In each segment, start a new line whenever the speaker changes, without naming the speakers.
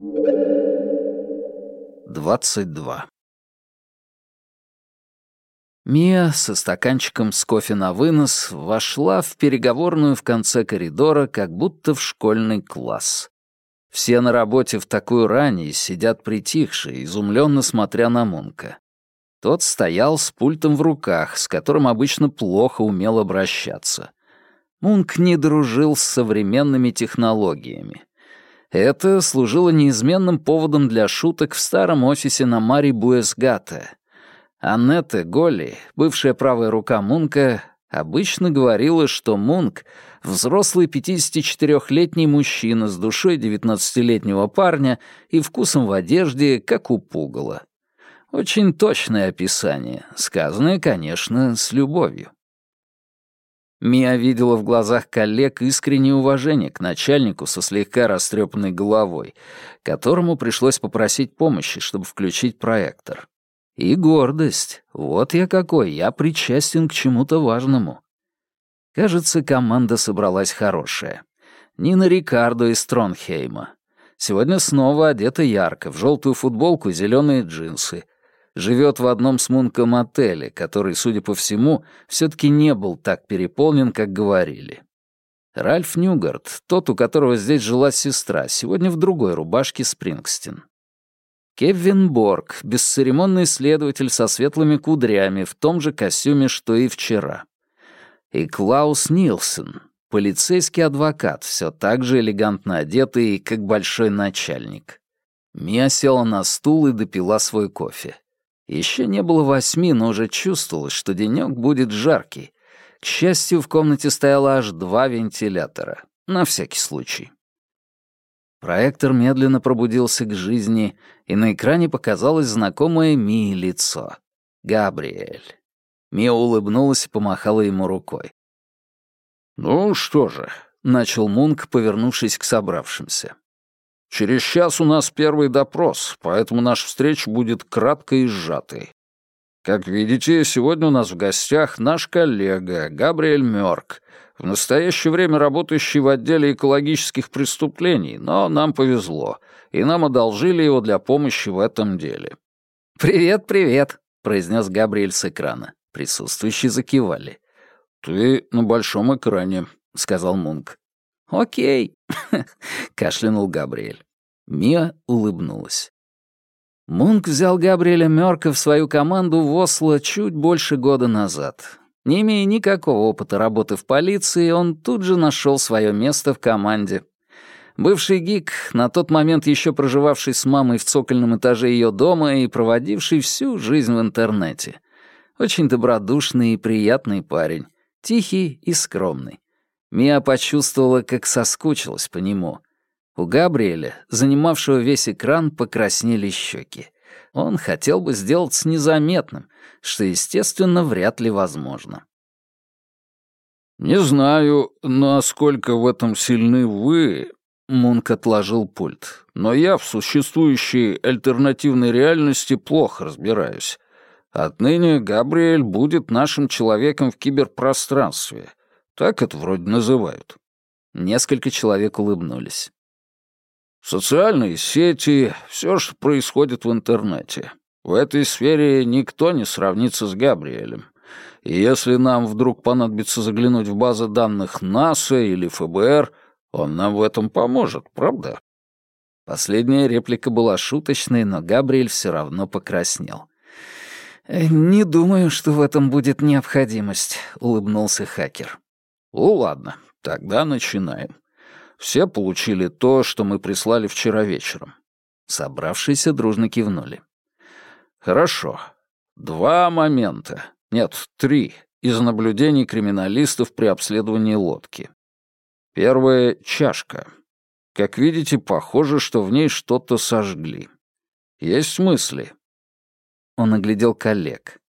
22. Мия со стаканчиком с кофе на вынос вошла в переговорную в конце коридора, как будто в школьный класс. Все на работе в такую рань и сидят притихшие, изумленно смотря на Мунка. Тот стоял с пультом в руках, с которым обычно плохо умел обращаться. Мунк не дружил с современными технологиями. Это служило неизменным поводом для шуток в старом офисе на Мари Буэсгате. Аннетте Голли, бывшая правая рука Мунка, обычно говорила, что Мунк — взрослый 54-летний мужчина с душой 19-летнего парня и вкусом в одежде, как у пугала. Очень точное описание, сказанное, конечно, с любовью. Мия видела в глазах коллег искреннее уважение к начальнику со слегка растрепанной головой, которому пришлось попросить помощи, чтобы включить проектор. И гордость. Вот я какой, я причастен к чему-то важному. Кажется, команда собралась хорошая. Нина Рикардо из Тронхейма. Сегодня снова одета ярко, в желтую футболку и зеленые джинсы — живет в одном с Мунком отеле, который, судя по всему, все-таки не был так переполнен, как говорили. Ральф Ньюгард, тот, у которого здесь жила сестра, сегодня в другой рубашке Спрингстин. Кевин Борг, бесцеремонный следователь со светлыми кудрями, в том же костюме, что и вчера. И Клаус Нилсон, полицейский адвокат, все так же элегантно одетый, как большой начальник. Мия села на стул и допила свой кофе. Еще не было восьми, но уже чувствовалось, что денек будет жаркий. К счастью, в комнате стояло аж два вентилятора. На всякий случай. Проектор медленно пробудился к жизни, и на экране показалось знакомое Мии лицо. Габриэль. Мия улыбнулась и помахала ему рукой. «Ну что же», — начал Мунк, повернувшись к собравшимся. Через час у нас первый допрос, поэтому наша встреча будет краткой и сжатой. Как видите, сегодня у нас в гостях наш коллега Габриэль Мёрк, в настоящее время работающий в отделе экологических преступлений, но нам повезло, и нам одолжили его для помощи в этом деле. «Привет, привет», — произнес Габриэль с экрана. Присутствующие закивали. «Ты на большом экране», — сказал Мунк. «Окей», — кашлянул Габриэль. Мия улыбнулась. Мунк взял Габриэля Мёрка в свою команду в Осло чуть больше года назад. Не имея никакого опыта работы в полиции, он тут же нашел свое место в команде. Бывший гик, на тот момент еще проживавший с мамой в цокольном этаже ее дома и проводивший всю жизнь в интернете. Очень добродушный и приятный парень, тихий и скромный. Мия почувствовала, как соскучилась по нему. У Габриэля, занимавшего весь экран, покраснели щеки. Он хотел бы сделаться незаметным, что, естественно, вряд ли возможно. «Не знаю, насколько в этом сильны вы», — Мунк отложил пульт, «но я в существующей альтернативной реальности плохо разбираюсь. Отныне Габриэль будет нашим человеком в киберпространстве. Так это вроде называют». Несколько человек улыбнулись. «Социальные сети, все, что происходит в интернете. В этой сфере никто не сравнится с Габриэлем. И если нам вдруг понадобится заглянуть в базы данных НАСА или ФБР, он нам в этом поможет, правда?» Последняя реплика была шуточной, но Габриэль все равно покраснел. «Не думаю, что в этом будет необходимость», — улыбнулся хакер. «Ну ладно, тогда начинаем. Все получили то, что мы прислали вчера вечером». Собравшиеся дружно кивнули. «Хорошо. Два момента. Нет, три из наблюдений криминалистов при обследовании лодки. Первое — чашка. Как видите, похоже, что в ней что-то сожгли. Есть мысли?» Он оглядел коллег.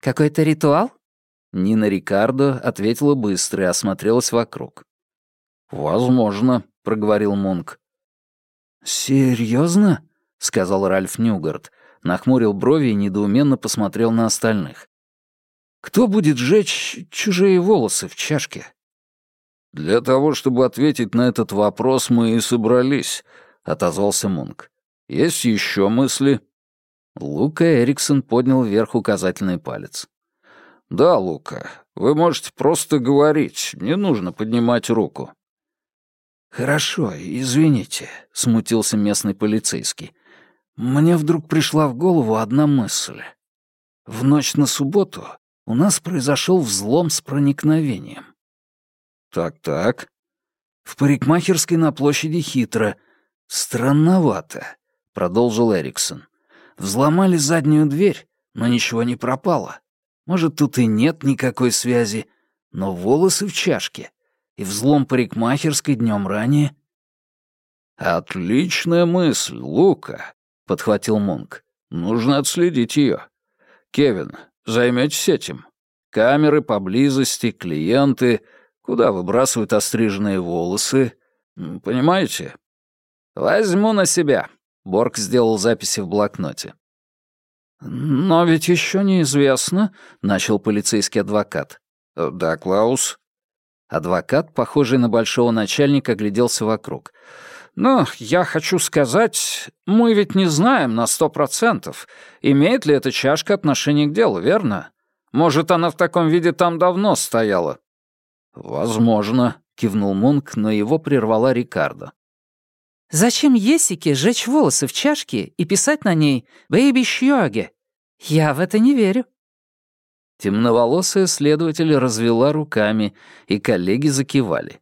«Какой-то ритуал?»
Нина Рикардо ответила быстро и осмотрелась вокруг. «Возможно», — проговорил Мунк. «Серьезно?» — сказал Ральф Нюгард, нахмурил брови и недоуменно посмотрел на остальных. «Кто будет жечь чужие волосы в чашке?» «Для того, чтобы ответить на этот вопрос, мы и собрались», отозвался Мунк. «Есть еще мысли?» Лука Эриксон поднял вверх указательный палец. «Да, Лука, вы можете просто говорить, не нужно поднимать руку». «Хорошо, извините», — смутился местный полицейский. «Мне вдруг пришла в голову одна мысль. В ночь на субботу у нас произошел взлом с проникновением». «Так-так». «В парикмахерской на площади Хитро. Странновато», — продолжил Эриксон. «Взломали заднюю дверь, но ничего не пропало. Может, тут и нет никакой связи, но волосы в чашке. И взлом парикмахерской днем ранее.
«Отличная мысль, Лука», — подхватил Мунк. «Нужно отследить ее. Кевин, займётесь этим. Камеры поблизости, клиенты, куда выбрасывают остриженные волосы. Понимаете?»
«Возьму на себя», — Борг сделал записи в блокноте.
«Но ведь еще неизвестно», — начал полицейский адвокат.
«Да, Клаус».
Адвокат, похожий на большого начальника, огляделся вокруг.
«Но я хочу сказать, мы ведь не знаем на сто процентов, имеет ли эта чашка отношение к делу, верно? Может, она в таком виде там давно стояла?»
«Возможно», — кивнул Мунк, но его прервала Рикардо.
Зачем Есике жечь волосы в чашке и писать на ней «Бэйби Шьёге»? Я в это не верю».
Темноволосая следователь развела руками, и коллеги закивали.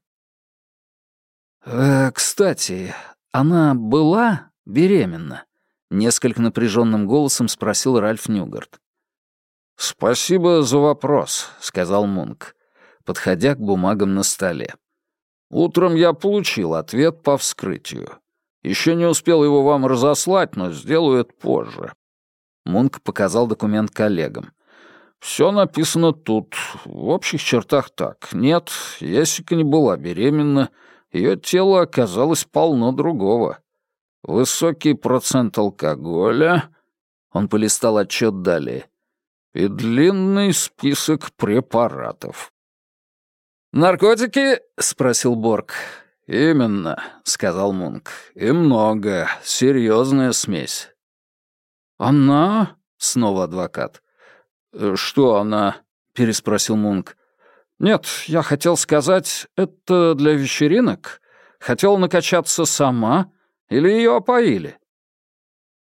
«Э, «Кстати, она была беременна?» — несколько напряженным голосом спросил Ральф Нюгарт.
«Спасибо за вопрос», — сказал Мунк, подходя к бумагам на столе. Утром я получил ответ по вскрытию. Еще не успел его вам разослать, но сделаю это позже.
Мунк показал документ коллегам.
Все написано тут. В общих чертах так. Нет, Ясика не была беременна. Ее тело оказалось полно другого. Высокий процент алкоголя.
Он полистал отчет далее.
И длинный список препаратов.
«Наркотики?» — спросил Борг.
«Именно», — сказал Мунк. «И много. Серьезная смесь».
«Она?» — снова адвокат.
«Э, «Что она?» — переспросил Мунк.
«Нет, я хотел сказать, это для вечеринок? Хотел накачаться сама? Или ее опоили?»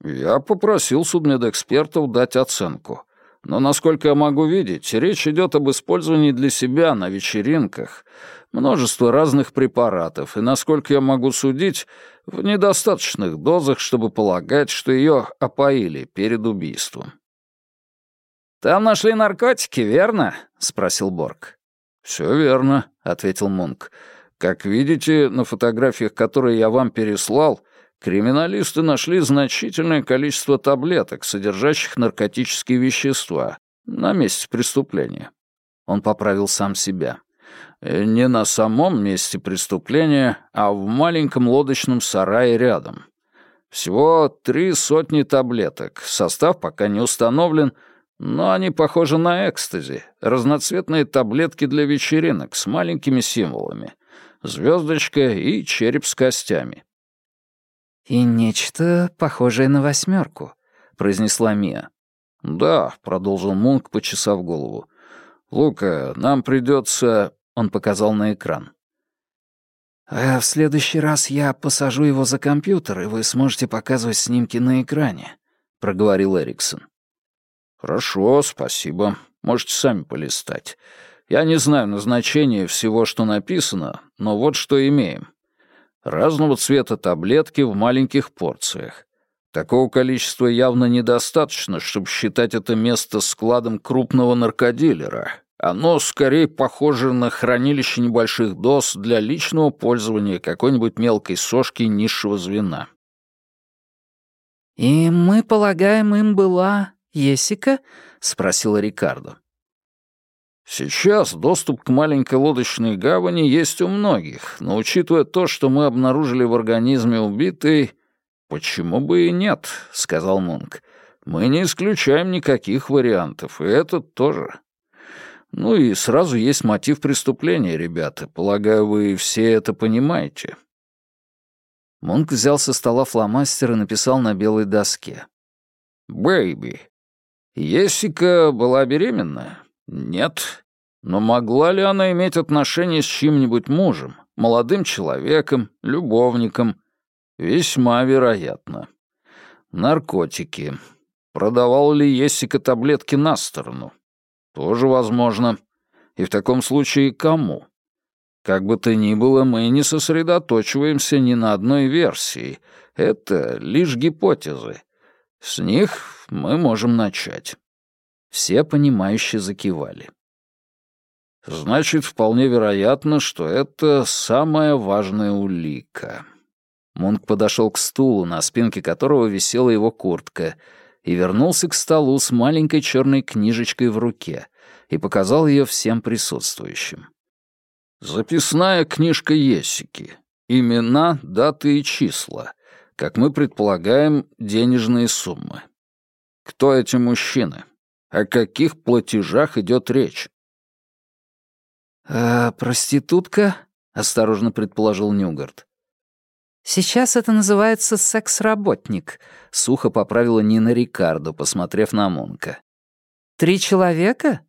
«Я попросил судмедэкспертов дать оценку. Но, насколько я могу видеть, речь идет об использовании для себя на вечеринках множества разных препаратов, и, насколько я могу судить, в недостаточных дозах, чтобы полагать, что ее опоили перед убийством.
«Там нашли наркотики, верно?» — спросил Борг.
«Все верно», — ответил Мунк. «Как видите, на фотографиях, которые я вам переслал, Криминалисты нашли значительное количество таблеток, содержащих наркотические вещества, на месте преступления.
Он поправил сам себя.
Э, не на самом месте преступления, а в маленьком лодочном сарае рядом. Всего три сотни таблеток. Состав пока не установлен, но они похожи на экстази. Разноцветные таблетки для вечеринок с маленькими символами. Звездочка и череп с костями.
«И нечто похожее на восьмерку», — произнесла Мия.
«Да», — продолжил Мунк, почесав голову. «Лука, нам придется...» — он показал на экран.
«А в следующий раз я посажу его за компьютер, и вы сможете показывать снимки на экране», — проговорил Эриксон.
«Хорошо, спасибо. Можете сами полистать. Я не знаю назначения всего, что написано, но вот что имеем. Разного цвета таблетки в маленьких порциях. Такого количества явно недостаточно, чтобы считать это место складом крупного наркодилера. Оно скорее похоже на хранилище небольших доз для личного пользования какой-нибудь мелкой сошки низшего звена.
«И мы полагаем, им была Есика?» — спросила Рикардо.
Сейчас доступ к маленькой лодочной гавани есть у многих, но учитывая то, что мы обнаружили в организме убитой, почему бы и нет, сказал Мунк. Мы не исключаем никаких вариантов, и этот тоже. Ну и сразу есть мотив преступления, ребята. Полагаю, вы все это понимаете.
Мунк взял со стола фломастер и написал на белой доске.
«Бэйби. Есика была беременна? Нет. Но могла ли она иметь отношение с чьим-нибудь мужем, молодым человеком, любовником? Весьма вероятно. Наркотики. Продавал ли Есика таблетки на сторону? Тоже возможно. И в таком случае кому? Как бы то ни было, мы не сосредоточиваемся ни на одной версии. Это лишь гипотезы. С них мы можем начать.
Все понимающе закивали.
Значит, вполне вероятно, что это самая важная улика.
Мунк подошел к стулу, на спинке которого висела его куртка, и вернулся к столу с маленькой черной книжечкой в руке и показал ее всем присутствующим.
Записная книжка Есики. Имена, даты и числа. Как мы предполагаем, денежные суммы. Кто эти мужчины? О каких платежах идет речь?
«А проститутка?» — осторожно предположил Нюгард. «Сейчас это называется секс-работник», — сухо поправила Нина Рикардо, посмотрев на Мунка. «Три человека?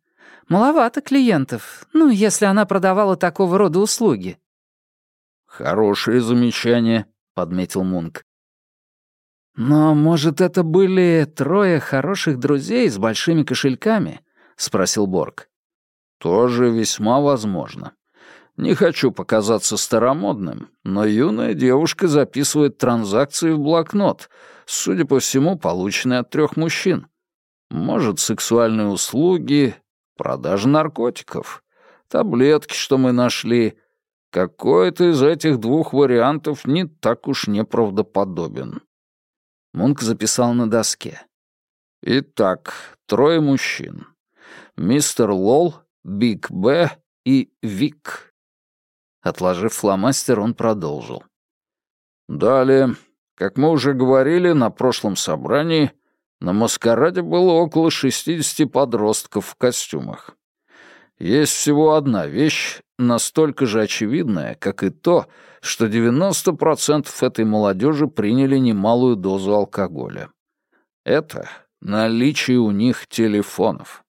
Маловато клиентов, ну, если она продавала такого рода услуги».
«Хорошее замечание», — подметил Мунк.
«Но, может, это были трое хороших друзей с большими кошельками?» — спросил Борг.
«Тоже весьма возможно. Не хочу показаться старомодным, но юная девушка записывает транзакции в блокнот, судя по всему, полученные от трех мужчин. Может, сексуальные услуги, Продажа наркотиков. Таблетки, что мы нашли. Какой-то из этих двух вариантов не так уж неправдоподобен.
Мунк записал на доске.
Итак, трое мужчин. Мистер Лол, Биг Б и Вик.
Отложив фломастер, он продолжил.
Далее, как мы уже говорили на прошлом собрании, на маскараде было около 60 подростков в костюмах. Есть всего одна вещь, настолько же очевидная, как и то, что 90% этой молодежи приняли немалую дозу алкоголя. Это наличие у них телефонов.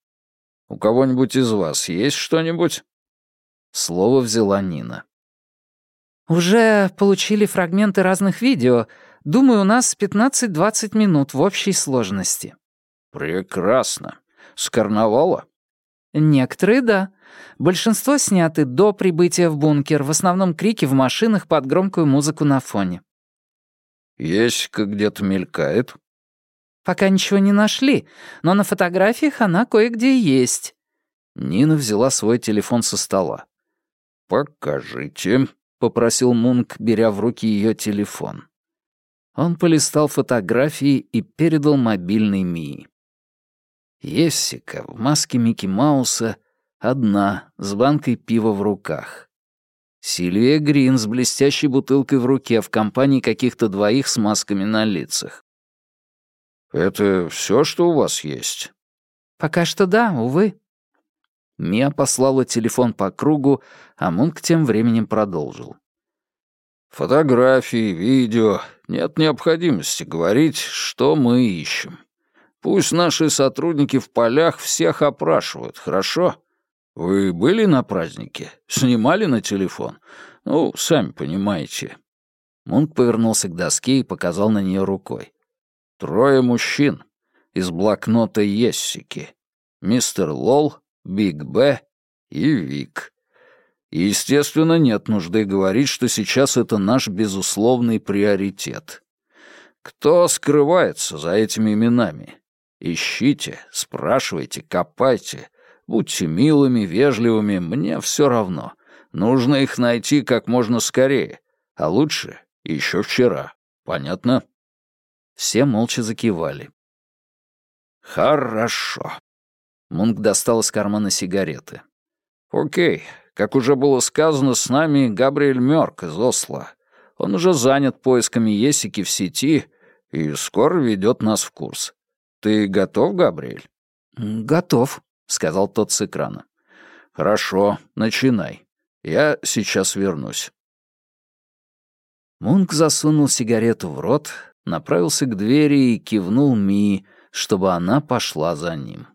У кого-нибудь из вас есть что-нибудь?
Слово взяла Нина. «Уже получили фрагменты разных видео, Думаю, у нас 15-20 минут в общей сложности».
«Прекрасно. С карнавала?»
«Некоторые — да. Большинство сняты до прибытия в бункер, в основном крики в машинах под громкую музыку на фоне».
«Есть где-то мелькает?»
«Пока ничего не нашли, но на фотографиях она кое-где есть». Нина взяла свой телефон со стола.
«Покажите», — попросил Мунк, беря в руки ее телефон.
Он полистал фотографии и передал мобильный Мии. Ессика в маске Микки Мауса, одна, с банкой пива в руках. Сильвия Грин с блестящей бутылкой в руке в компании каких-то двоих с масками на лицах.
«Это все, что у вас есть?»
«Пока что да, увы». Мия послала телефон по кругу, а Мунк тем временем продолжил.
Фотографии, видео. Нет необходимости говорить, что мы ищем. Пусть наши сотрудники в полях всех опрашивают, хорошо? Вы были на празднике? Снимали на телефон? Ну, сами понимаете».
Мунк повернулся к доске и показал на нее рукой.
«Трое мужчин. Из блокнота Ессики. Мистер Лол, Биг Б и Вик. И, естественно, нет нужды говорить, что сейчас это наш безусловный приоритет. Кто скрывается за этими именами? Ищите, спрашивайте, копайте. Будьте милыми, вежливыми, мне все равно. Нужно их найти как можно скорее. А лучше еще вчера. Понятно?
Все молча закивали.
Хорошо.
Мунк достал из кармана сигареты.
Окей, как уже было сказано, с нами Габриэль Мёрк из Осло. Он уже занят поисками Есики в сети и скоро ведет нас в курс. Ты готов, Габриэль?
«Готов», — сказал тот с экрана.
«Хорошо, начинай. Я сейчас вернусь».
Мунк засунул сигарету в рот, направился к двери и кивнул Ми, чтобы она пошла за ним.